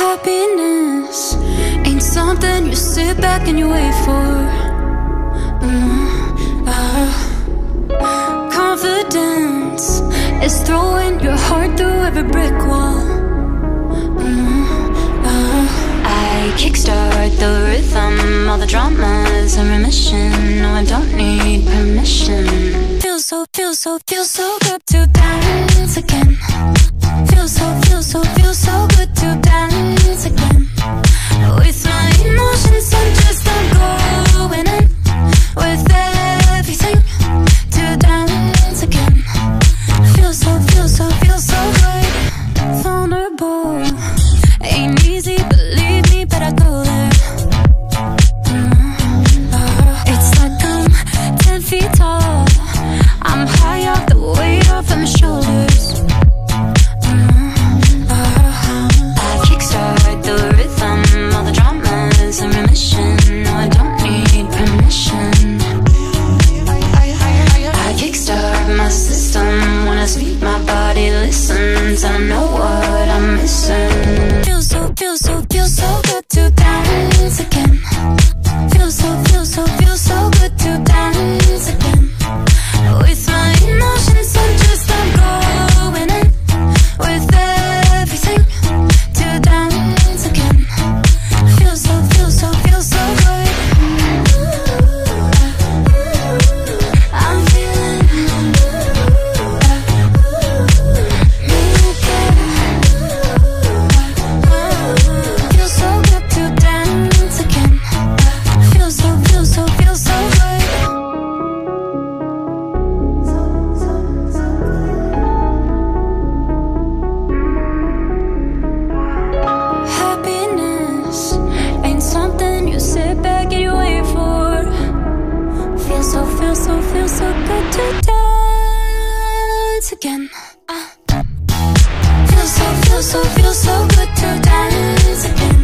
Happiness ain't something you sit back and you wait for. Mm, ah. Confidence is throwing your heart through every brick wall. Mm, ah. I kickstart the rhythm, all the dramas in remission. No, I don't need permission. Feel so, feel so, feel so good to dance again. Feel so, feel so, feel so good feel so, feel so so, feels so good to dance again ah. uh. Feels so, feels so, feels so good to dance again